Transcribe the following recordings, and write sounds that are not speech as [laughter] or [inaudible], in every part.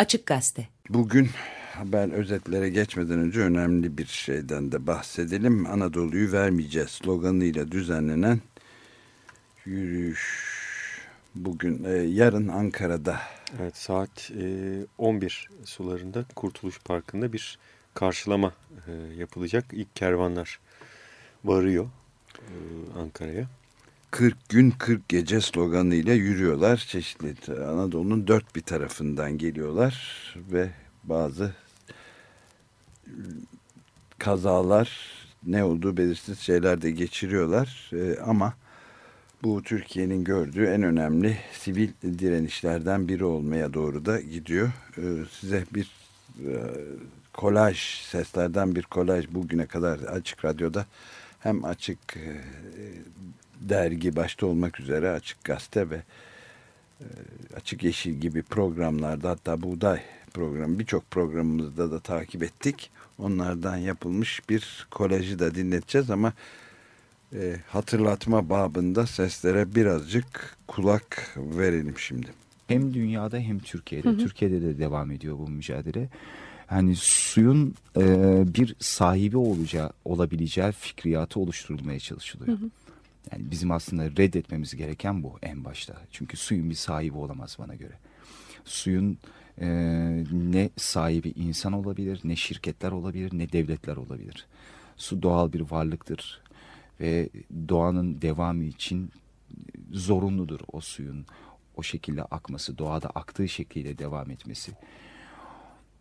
Açık Gazete. Bugün haber özetlere geçmeden önce önemli bir şeyden de bahsedelim. Anadolu'yu vermeyeceğiz sloganıyla düzenlenen yürüyüş bugün e, yarın Ankara'da. Evet saat e, 11 sularında Kurtuluş Parkı'nda bir karşılama e, yapılacak. İlk kervanlar varıyor e, Ankara'ya. 40 gün 40 gece sloganıyla yürüyorlar. Çeşitli Anadolu'nun dört bir tarafından geliyorlar ve bazı kazalar ne olduğu belirsiz şeyler de geçiriyorlar. Ee, ama bu Türkiye'nin gördüğü en önemli sivil direnişlerden biri olmaya doğru da gidiyor. Ee, size bir e, kolaj, seslerden bir kolaj bugüne kadar Açık Radyo'da hem Açık e, dergi başta olmak üzere Açık Gazete ve e, Açık Yeşil gibi programlarda hatta Buğday programı birçok programımızda da takip ettik. Onlardan yapılmış bir kolajı da dinleteceğiz ama e, hatırlatma babında seslere birazcık kulak verelim şimdi. Hem dünyada hem Türkiye'de. Hı hı. Türkiye'de de devam ediyor bu mücadele. Yani suyun e, bir sahibi olacağı, olabileceği fikriyatı oluşturulmaya çalışılıyor. Hı hı. Yani bizim aslında reddetmemiz gereken bu en başta. Çünkü suyun bir sahibi olamaz bana göre. Suyun e, ne sahibi insan olabilir, ne şirketler olabilir, ne devletler olabilir. Su doğal bir varlıktır ve doğanın devamı için zorunludur o suyun o şekilde akması, doğada aktığı şekliyle devam etmesi.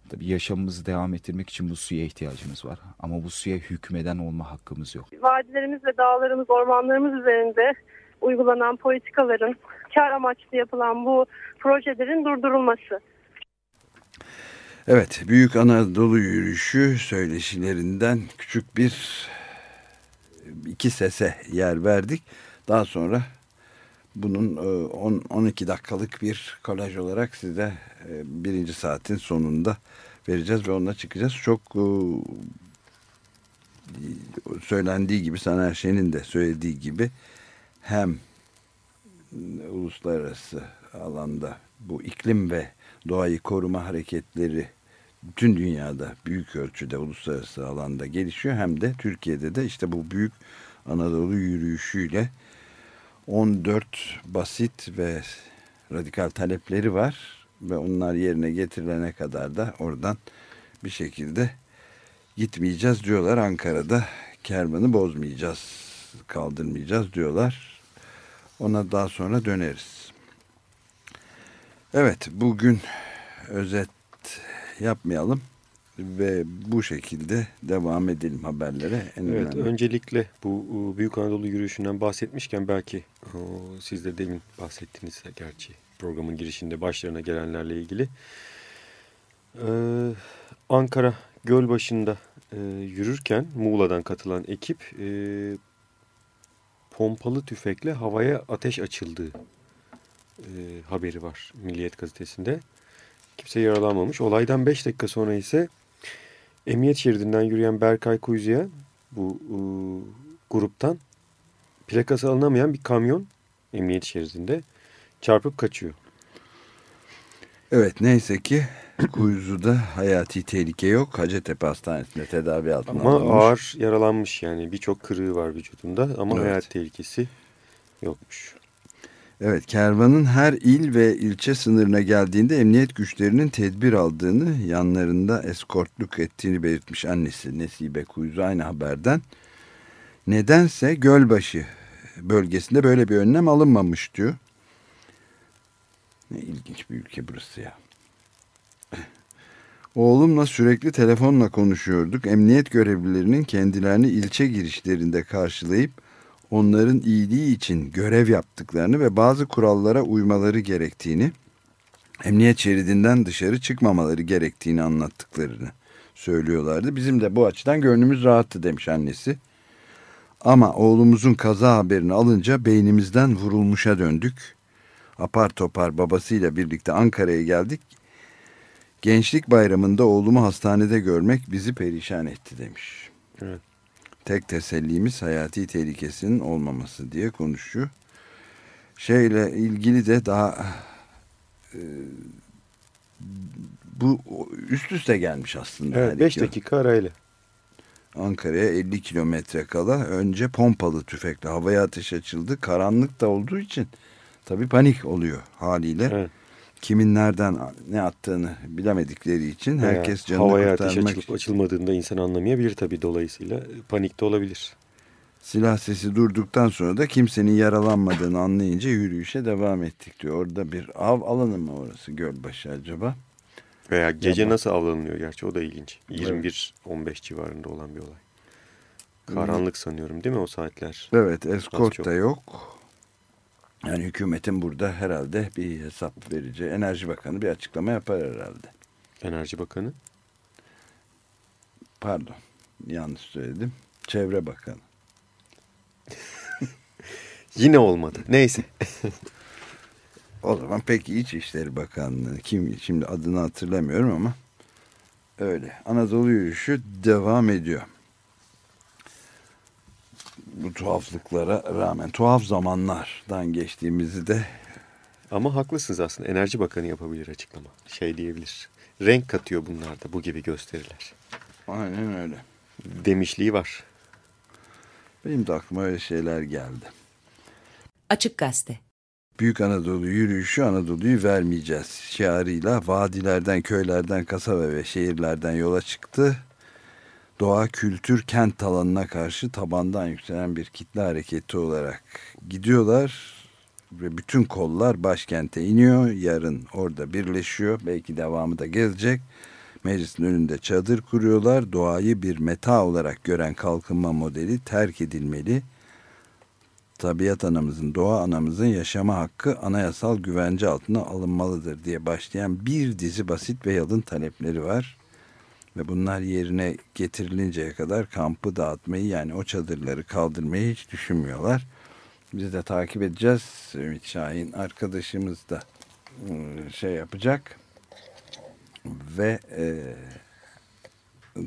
Tabii yaşamımızı devam ettirmek için bu suya ihtiyacımız var. Ama bu suya hükmeden olma hakkımız yok. Vadilerimiz ve dağlarımız, ormanlarımız üzerinde uygulanan politikaların, kar amaçlı yapılan bu projelerin durdurulması. Evet, Büyük Anadolu Yürüyüşü söyleşilerinden küçük bir iki sese yer verdik. Daha sonra bunun 10, 12 dakikalık bir kolaj olarak size e, birinci saatin sonunda vereceğiz ve onunla çıkacağız. Çok e, söylendiği gibi Saner Şen'in de söylediği gibi hem uluslararası alanda bu iklim ve doğayı koruma hareketleri bütün dünyada büyük ölçüde uluslararası alanda gelişiyor hem de Türkiye'de de işte bu büyük Anadolu yürüyüşüyle 14 basit ve radikal talepleri var ve onlar yerine getirilene kadar da oradan bir şekilde gitmeyeceğiz diyorlar. Ankara'da kervanı bozmayacağız, kaldırmayacağız diyorlar. Ona daha sonra döneriz. Evet, bugün özet yapmayalım ve bu şekilde devam edelim haberlere. En evet, önemli. öncelikle bu Büyük Anadolu yürüyüşünden bahsetmişken belki o, siz de demin bahsettiniz gerçi programın girişinde başlarına gelenlerle ilgili. Ee, Ankara Gölbaşı'nda e, yürürken Muğla'dan katılan ekip e, pompalı tüfekle havaya ateş açıldığı e, haberi var Milliyet Gazetesi'nde. Kimse yaralanmamış. Olaydan 5 dakika sonra ise Emniyet şeridinden yürüyen Berkay Kuyucu'ya bu e, gruptan plakası alınamayan bir kamyon emniyet şeridinde çarpıp kaçıyor. Evet neyse ki Kuyuzu'da hayati tehlike yok. Hacettepe Hastanesi'nde tedavi altında Ama alınmış. ağır yaralanmış yani birçok kırığı var vücudunda ama evet. hayat tehlikesi yokmuş. Evet kervanın her il ve ilçe sınırına geldiğinde emniyet güçlerinin tedbir aldığını yanlarında eskortluk ettiğini belirtmiş annesi Nesibe Kuyuzu aynı haberden. Nedense Gölbaşı bölgesinde böyle bir önlem alınmamış diyor. Ne ilginç bir ülke burası ya. [laughs] Oğlumla sürekli telefonla konuşuyorduk. Emniyet görevlilerinin kendilerini ilçe girişlerinde karşılayıp onların iyiliği için görev yaptıklarını ve bazı kurallara uymaları gerektiğini, emniyet şeridinden dışarı çıkmamaları gerektiğini anlattıklarını söylüyorlardı. Bizim de bu açıdan gönlümüz rahattı demiş annesi. Ama oğlumuzun kaza haberini alınca beynimizden vurulmuşa döndük. Apar topar babasıyla birlikte Ankara'ya geldik. Gençlik bayramında oğlumu hastanede görmek bizi perişan etti demiş. Evet. Tek tesellimiz hayati tehlikesinin olmaması diye konuşuyor. Şeyle ilgili de daha e, Bu üst üste gelmiş aslında. Evet 5 dakika arayla. Ankara'ya 50 kilometre kala önce pompalı tüfekle havaya ateş açıldı. Karanlık da olduğu için tabii panik oluyor haliyle. Evet. Kimin nereden ne attığını bilemedikleri için herkes canını havaya ateş açılıp açılmadığında insan anlamayabilir tabii dolayısıyla panikte olabilir. Silah sesi durduktan sonra da kimsenin yaralanmadığını anlayınca yürüyüşe devam ettik diyor. Orada bir av alanı mı orası Gölbaşı acaba? Veya gece Yaman. nasıl avlanılıyor gerçi o da ilginç. 21-15 civarında olan bir olay. Karanlık sanıyorum değil mi o saatler? Evet eskort da yok. Yani hükümetin burada herhalde bir hesap vereceği Enerji Bakanı bir açıklama yapar herhalde. Enerji Bakanı? Pardon yanlış söyledim. Çevre Bakanı. [laughs] Yine olmadı. Neyse. o zaman peki İçişleri Bakanlığı kim şimdi adını hatırlamıyorum ama öyle. Anadolu yürüyüşü devam ediyor. Bu tuhaflıklara rağmen tuhaf zamanlardan geçtiğimizi de ama haklısınız aslında. Enerji Bakanı yapabilir açıklama. Şey diyebilir. Renk katıyor bunlarda bu gibi gösteriler. Aynen öyle. Demişliği var. Benim de aklıma öyle şeyler geldi. Açık Gazete Büyük Anadolu yürüyüşü Anadolu'yu vermeyeceğiz şiarıyla vadilerden, köylerden, kasaba ve şehirlerden yola çıktı. Doğa, kültür, kent alanına karşı tabandan yükselen bir kitle hareketi olarak gidiyorlar. Ve bütün kollar başkente iniyor. Yarın orada birleşiyor. Belki devamı da gelecek. Meclisin önünde çadır kuruyorlar. Doğayı bir meta olarak gören kalkınma modeli terk edilmeli tabiat anamızın, doğa anamızın yaşama hakkı anayasal güvence altına alınmalıdır diye başlayan bir dizi basit ve yalın talepleri var. Ve bunlar yerine getirilinceye kadar kampı dağıtmayı yani o çadırları kaldırmayı hiç düşünmüyorlar. Biz de takip edeceğiz. Ümit Şahin arkadaşımız da ıı, şey yapacak ve e,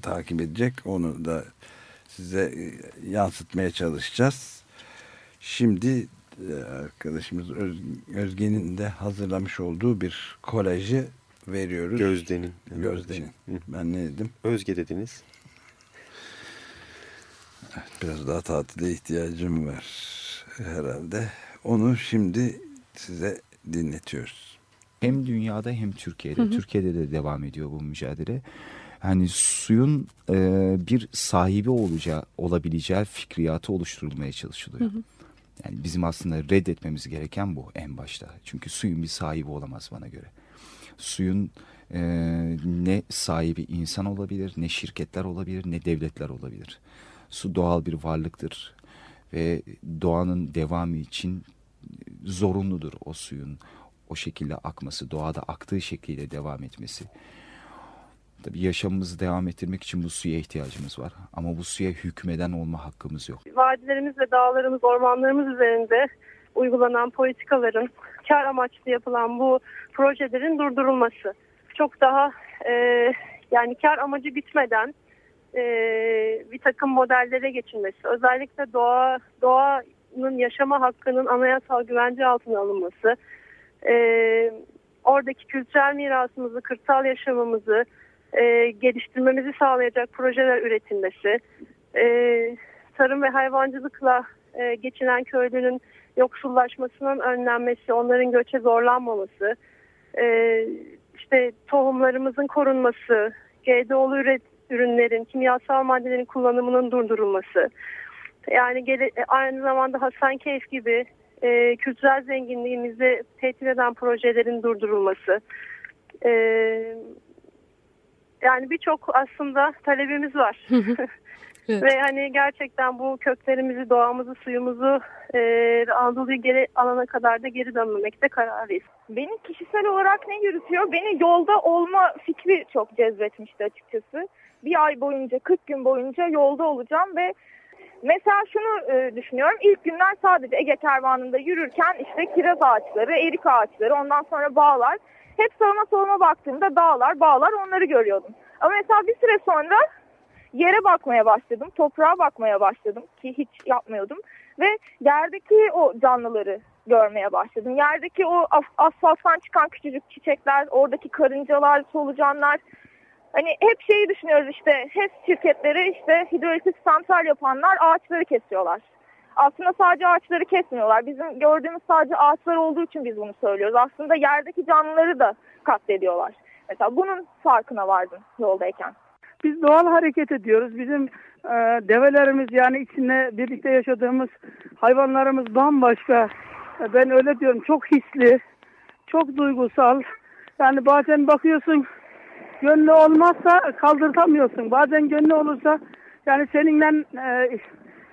takip edecek. Onu da size e, yansıtmaya çalışacağız. Şimdi e, arkadaşımız Özge'nin de hazırlamış olduğu bir kolajı veriyoruz. Gözde'nin. Gözde'nin. Ben ne dedim? Özge dediniz. biraz daha tatile ihtiyacım var herhalde. Onu şimdi size dinletiyoruz. Hem dünyada hem Türkiye'de. Hı hı. Türkiye'de de devam ediyor bu mücadele. Yani suyun e, bir sahibi olacağı, olabileceği fikriyatı oluşturulmaya çalışılıyor. Hı hı. Yani bizim aslında reddetmemiz gereken bu en başta. Çünkü suyun bir sahibi olamaz bana göre. Suyun e, ne sahibi insan olabilir, ne şirketler olabilir, ne devletler olabilir. Su doğal bir varlıktır ve doğanın devamı için zorunludur o suyun o şekilde akması, doğada aktığı şekliyle devam etmesi. Tabii yaşamımızı devam ettirmek için bu suya ihtiyacımız var. Ama bu suya hükmeden olma hakkımız yok. Vadilerimiz ve dağlarımız, ormanlarımız üzerinde uygulanan politikaların, kar amaçlı yapılan bu projelerin durdurulması. Çok daha e, yani kar amacı bitmeden e, bir takım modellere geçilmesi. Özellikle doğa doğanın yaşama hakkının anayasal güvence altına alınması. E, oradaki kültürel mirasımızı, kırsal yaşamımızı, e, geliştirmemizi sağlayacak projeler üretilmesi, e, tarım ve hayvancılıkla e, geçinen köylünün yoksullaşmasının önlenmesi, onların göçe zorlanmaması, e, işte tohumlarımızın korunması, GDO'lu üret, ürünlerin, kimyasal maddelerin kullanımının durdurulması, yani gele, e, aynı zamanda Hasankeyf gibi e, kültürel zenginliğimizi tehdit eden projelerin durdurulması, e, yani birçok aslında talebimiz var. [laughs] evet. Ve hani gerçekten bu köklerimizi, doğamızı, suyumuzu e, Anadolu'yu geri alana kadar da geri dönmemekte kararlıyız. Beni kişisel olarak ne yürütüyor? Beni yolda olma fikri çok cezbetmişti açıkçası. Bir ay boyunca, 40 gün boyunca yolda olacağım ve Mesela şunu e, düşünüyorum. İlk günler sadece Ege Kervanı'nda yürürken işte kiraz ağaçları, erik ağaçları, ondan sonra bağlar hep sağıma soluma baktığımda dağlar, bağlar onları görüyordum. Ama mesela bir süre sonra yere bakmaya başladım, toprağa bakmaya başladım ki hiç yapmıyordum. Ve yerdeki o canlıları görmeye başladım. Yerdeki o asfalttan çıkan küçücük çiçekler, oradaki karıncalar, solucanlar. Hani hep şeyi düşünüyoruz işte HES şirketleri işte hidroelektrik santral yapanlar ağaçları kesiyorlar. Aslında sadece ağaçları kesmiyorlar. Bizim gördüğümüz sadece ağaçlar olduğu için biz bunu söylüyoruz. Aslında yerdeki canlıları da katlediyorlar. Mesela bunun farkına vardım yoldayken. Biz doğal hareket ediyoruz. Bizim e, develerimiz yani içinde birlikte yaşadığımız hayvanlarımız bambaşka. E, ben öyle diyorum çok hisli, çok duygusal. Yani bazen bakıyorsun gönlü olmazsa kaldırtamıyorsun. Bazen gönlü olursa yani seninle e,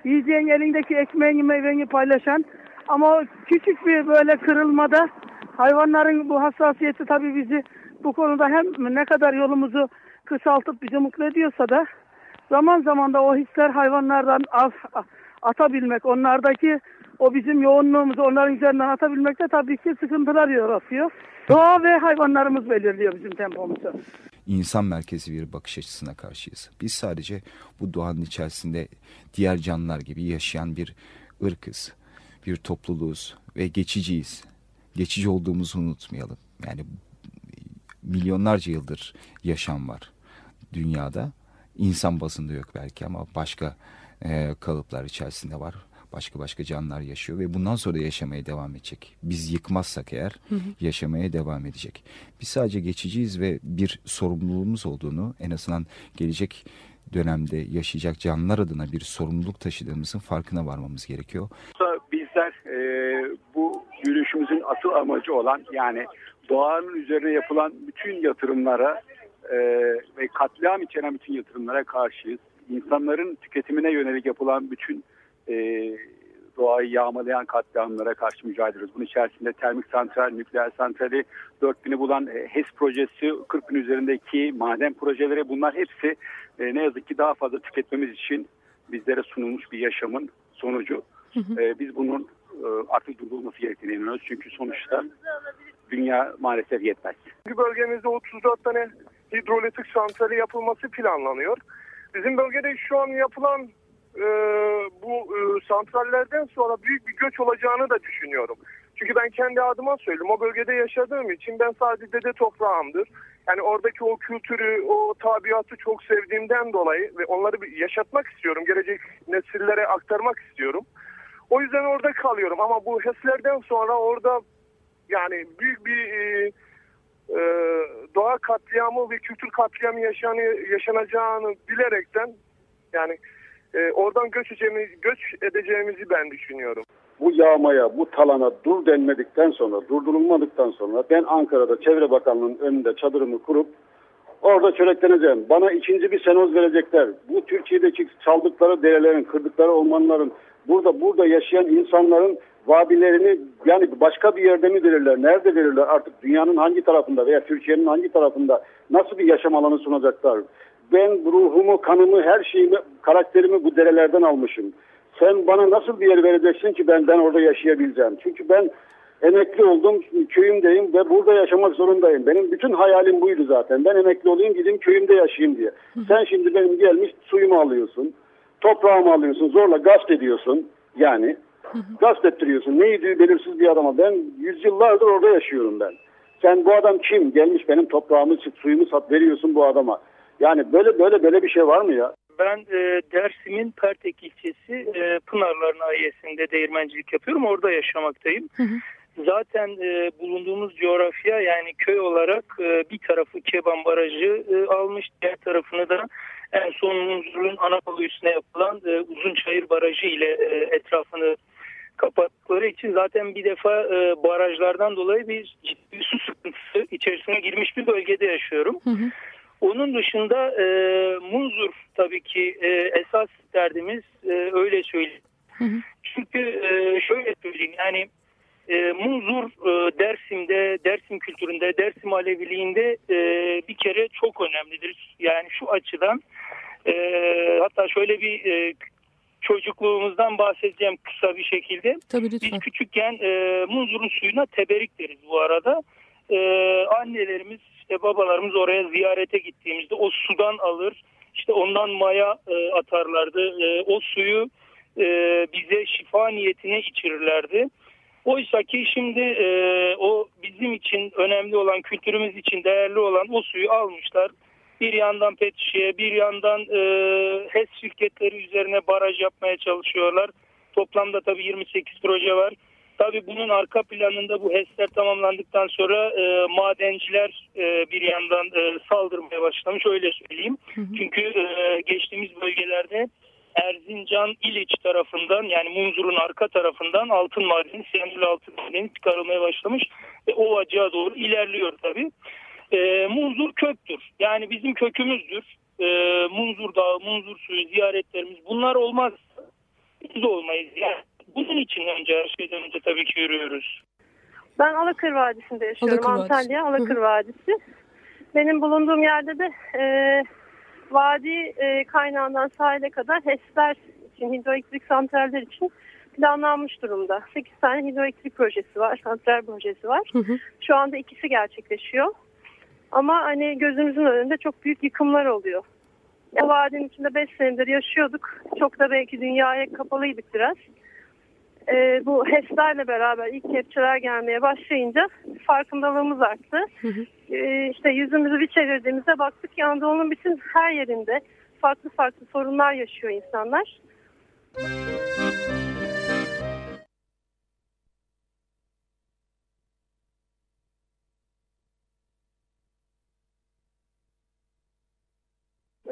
yiyeceğin elindeki ekmeğini meyveni paylaşan ama küçük bir böyle kırılmada hayvanların bu hassasiyeti tabii bizi bu konuda hem ne kadar yolumuzu kısaltıp bizi mutlu ediyorsa da zaman zaman da o hisler hayvanlardan az atabilmek, onlardaki o bizim yoğunluğumuzu onların üzerinden atabilmekte tabii ki sıkıntılar yaratıyor. Doğa ve hayvanlarımız belirliyor bizim tempomuzu. İnsan merkezi bir bakış açısına karşıyız. Biz sadece bu doğanın içerisinde diğer canlılar gibi yaşayan bir ırkız, bir topluluğuz ve geçiciyiz. Geçici olduğumuzu unutmayalım. Yani milyonlarca yıldır yaşam var dünyada. İnsan basında yok belki ama başka e, kalıplar içerisinde var. Başka başka canlılar yaşıyor ve bundan sonra da yaşamaya devam edecek. Biz yıkmazsak eğer hı hı. yaşamaya devam edecek. Biz sadece geçiciyiz ve bir sorumluluğumuz olduğunu en azından gelecek dönemde yaşayacak canlılar adına bir sorumluluk taşıdığımızın farkına varmamız gerekiyor. Bizler e, bu yürüyüşümüzün asıl amacı olan yani doğanın üzerine yapılan bütün yatırımlara e, ve katliam içeren bütün yatırımlara karşıyız. İnsanların tüketimine yönelik yapılan bütün e, doğayı yağmalayan katliamlara karşı mücadele ediyoruz. Bunun içerisinde termik santral, nükleer santrali, 4000'i bulan e, HES projesi, 40 bin üzerindeki maden projeleri bunlar hepsi e, ne yazık ki daha fazla tüketmemiz için bizlere sunulmuş bir yaşamın sonucu. Hı hı. E, biz bunun e, artık durdurulması gerektiğini inanıyoruz. Çünkü sonuçta dünya maalesef yetmez. Bölgemizde 34 tane hidroelektrik santrali yapılması planlanıyor. Bizim bölgede şu an yapılan e, bu e, santrallerden sonra büyük bir göç olacağını da düşünüyorum. Çünkü ben kendi adıma söyleyeyim. O bölgede yaşadığım için ben sadece dede toprağımdır. Yani oradaki o kültürü, o tabiatı çok sevdiğimden dolayı ve onları bir yaşatmak istiyorum. Gelecek nesillere aktarmak istiyorum. O yüzden orada kalıyorum ama bu HES'lerden sonra orada yani büyük bir e, e, doğa katliamı ve kültür katliamı yaşanı, yaşanacağını bilerekten yani e, oradan göç edeceğimiz, göç edeceğimizi ben düşünüyorum. Bu yağmaya, bu talana dur denmedikten sonra, durdurulmadıktan sonra ben Ankara'da Çevre Bakanlığı'nın önünde çadırımı kurup orada çörekleneceğim. Bana ikinci bir senoz verecekler. Bu Türkiye'deki çaldıkları derelerin, kırdıkları ormanların, burada burada yaşayan insanların vadilerini yani başka bir yerde mi verirler? Nerede verirler? Artık dünyanın hangi tarafında veya Türkiye'nin hangi tarafında nasıl bir yaşam alanı sunacaklar? Ben ruhumu, kanımı, her şeyimi, karakterimi bu derelerden almışım. Sen bana nasıl bir yer vereceksin ki ben ben orada yaşayabileceğim? Çünkü ben emekli oldum, köyümdeyim ve burada yaşamak zorundayım. Benim bütün hayalim buydu zaten. Ben emekli olayım, gideyim köyümde yaşayayım diye. Sen şimdi benim gelmiş suyumu alıyorsun, toprağımı alıyorsun, zorla gasp ediyorsun yani. Gasp ettiriyorsun. Neydi belirsiz bir adama. Ben yüzyıllardır orada yaşıyorum ben. Sen bu adam kim? Gelmiş benim toprağımı, suyumu sat veriyorsun bu adama. Yani böyle böyle böyle bir şey var mı ya? Ben e, Dersim'in Pertek ilçesi e, Pınarlar Nahiyesi'nde değirmencilik yapıyorum. Orada yaşamaktayım. Hı hı. Zaten e, bulunduğumuz coğrafya yani köy olarak e, bir tarafı Keban Barajı e, almış. Diğer tarafını da en son Munzur'un Anadolu üstüne yapılan e, Uzunçayır Barajı ile e, etrafını kapattıkları için zaten bir defa e, barajlardan dolayı bir ciddi su sıkıntısı içerisine girmiş bir bölgede yaşıyorum. Hı hı. Onun dışında e, Munzur tabii ki e, esas derdimiz e, öyle söyleyeyim. Hı hı. Çünkü e, şöyle söyleyeyim yani e, Munzur e, Dersim'de, Dersim kültüründe, Dersim Aleviliğinde e, bir kere çok önemlidir. Yani şu açıdan e, hatta şöyle bir e, çocukluğumuzdan bahsedeceğim kısa bir şekilde. Tabii lütfen. Biz küçükken e, Munzur'un suyuna teberik deriz bu arada. E, annelerimiz işte babalarımız oraya ziyarete gittiğimizde o sudan alır. işte ondan maya e, atarlardı. E, o suyu e, bize şifa niyetine içirirlerdi. Oysa ki şimdi e, o bizim için önemli olan, kültürümüz için değerli olan o suyu almışlar. Bir yandan pet şişeye, bir yandan e, HES şirketleri üzerine baraj yapmaya çalışıyorlar. Toplamda tabii 28 proje var. Tabii bunun arka planında bu HES'ler tamamlandıktan sonra e, madenciler e, bir yandan e, saldırmaya başlamış öyle söyleyeyim. Hı hı. Çünkü e, geçtiğimiz bölgelerde Erzincan İliç tarafından yani Munzur'un arka tarafından altın madeni, siyanürlü altın madeni çıkarılmaya başlamış ve Ovacık'a doğru ilerliyor tabii. E, Munzur köktür. Yani bizim kökümüzdür. E, Munzur Dağı, Munzur suyu ziyaretlerimiz bunlar olmaz. Biz olmayız. Yani bunun için önce her şeyden önce tabii ki yürüyoruz. Ben Alakır Vadisi'nde yaşıyorum. Alakır Antalya Alakır Vadisi. Benim bulunduğum yerde de e, vadi e, kaynağından sahile kadar HES'ler için, hidroelektrik santraller için planlanmış durumda. 8 tane hidroelektrik projesi var, santral projesi var. Hı hı. Şu anda ikisi gerçekleşiyor. Ama hani gözümüzün önünde çok büyük yıkımlar oluyor. O vadinin içinde 5 senedir yaşıyorduk. Çok da belki dünyaya kapalıydık biraz. Ee, bu HES'lerle beraber ilk kepçeler gelmeye başlayınca farkındalığımız arttı. Ee, işte yüzümüzü bir çevirdiğimizde baktık ki Anadolu'nun bütün her yerinde farklı farklı sorunlar yaşıyor insanlar.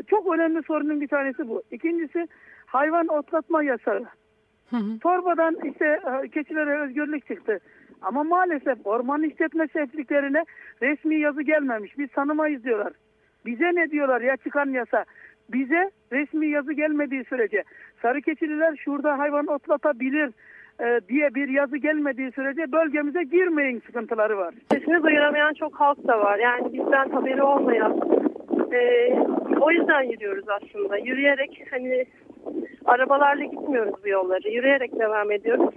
Çok önemli sorunun bir tanesi bu. İkincisi hayvan otlatma yasağı. Hı hı. Torbadan işte e, keçilere özgürlük çıktı. Ama maalesef orman işletme şefliklerine resmi yazı gelmemiş. Biz tanımayız diyorlar. Bize ne diyorlar ya çıkan yasa? Bize resmi yazı gelmediği sürece sarı keçililer şurada hayvan otlatabilir e, diye bir yazı gelmediği sürece bölgemize girmeyin sıkıntıları var. Sesini duyuramayan çok halk da var. Yani bizden haberi olmayan. E, o yüzden yürüyoruz aslında. Yürüyerek hani arabalarla gitmiyoruz bu yolları. Yürüyerek devam ediyoruz.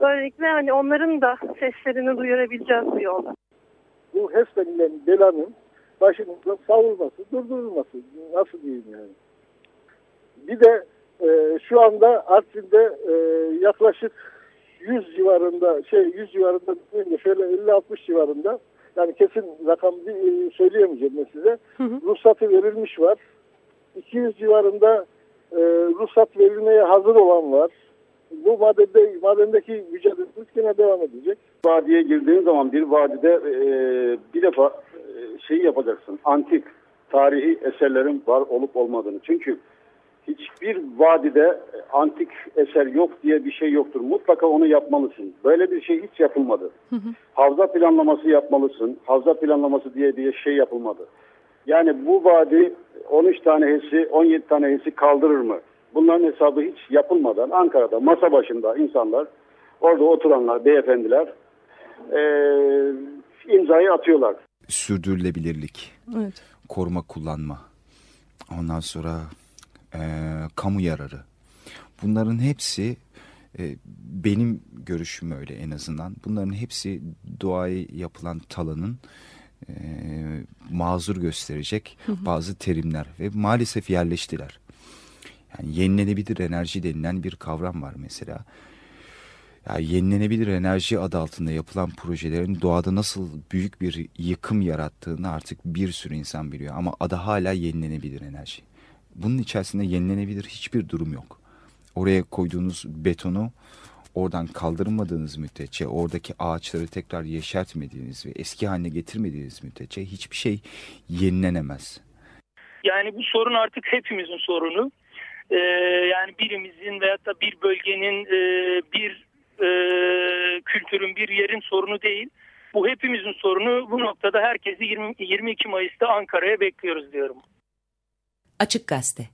Böylelikle hani onların da seslerini duyurabileceğiz bu yolda. Bu HES denilen belanın başımızda savrulması, durdurulması nasıl diyeyim yani. Bir de e, şu anda Artvin'de e, yaklaşık 100 civarında şey 100 civarında şöyle 50-60 civarında yani kesin rakam e, söyleyemeyeceğim size. Hı hı. Ruhsatı verilmiş var. 200 civarında e, ruhsat verilmeye hazır olan var. Bu madende, madendeki mücadelemiz yine devam edecek. Vadiye girdiğin zaman bir vadide e, bir defa e, şeyi yapacaksın. Antik, tarihi eserlerin var olup olmadığını. Çünkü hiçbir vadide antik eser yok diye bir şey yoktur. Mutlaka onu yapmalısın. Böyle bir şey hiç yapılmadı. Hı hı. Havza planlaması yapmalısın. Havza planlaması diye diye şey yapılmadı. Yani bu vadi 13 tane HES'i 17 tane HES'i kaldırır mı? Bunların hesabı hiç yapılmadan Ankara'da masa başında insanlar orada oturanlar beyefendiler e, imzayı atıyorlar. Sürdürülebilirlik, evet. koruma kullanma, ondan sonra e, kamu yararı. Bunların hepsi e, benim görüşüm öyle en azından. Bunların hepsi doğaya yapılan talanın e, mazur gösterecek hı hı. bazı terimler ve maalesef yerleştiler. Yani yenilenebilir enerji denilen bir kavram var mesela. Yani yenilenebilir enerji adı altında yapılan projelerin doğada nasıl büyük bir yıkım yarattığını artık bir sürü insan biliyor. Ama adı hala yenilenebilir enerji. Bunun içerisinde yenilenebilir hiçbir durum yok. Oraya koyduğunuz betonu oradan kaldırmadığınız müddetçe, oradaki ağaçları tekrar yeşertmediğiniz ve eski haline getirmediğiniz müddetçe hiçbir şey yenilenemez. Yani bu sorun artık hepimizin sorunu. Ee, yani birimizin veyahut da bir bölgenin, e, bir e, kültürün, bir yerin sorunu değil. Bu hepimizin sorunu. Bu noktada herkesi 20, 22 Mayıs'ta Ankara'ya bekliyoruz diyorum. Açık Gazete